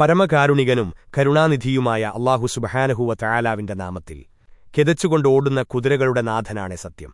പരമകാരുണികനും കരുണാനിധിയുമായ അള്ളാഹു സുബഹാനഹുവ തയാലാവിന്റെ നാമത്തിൽ. കെതച്ചുകൊണ്ടോടുന്ന കുതിരകളുടെ നാഥനാണ് സത്യം.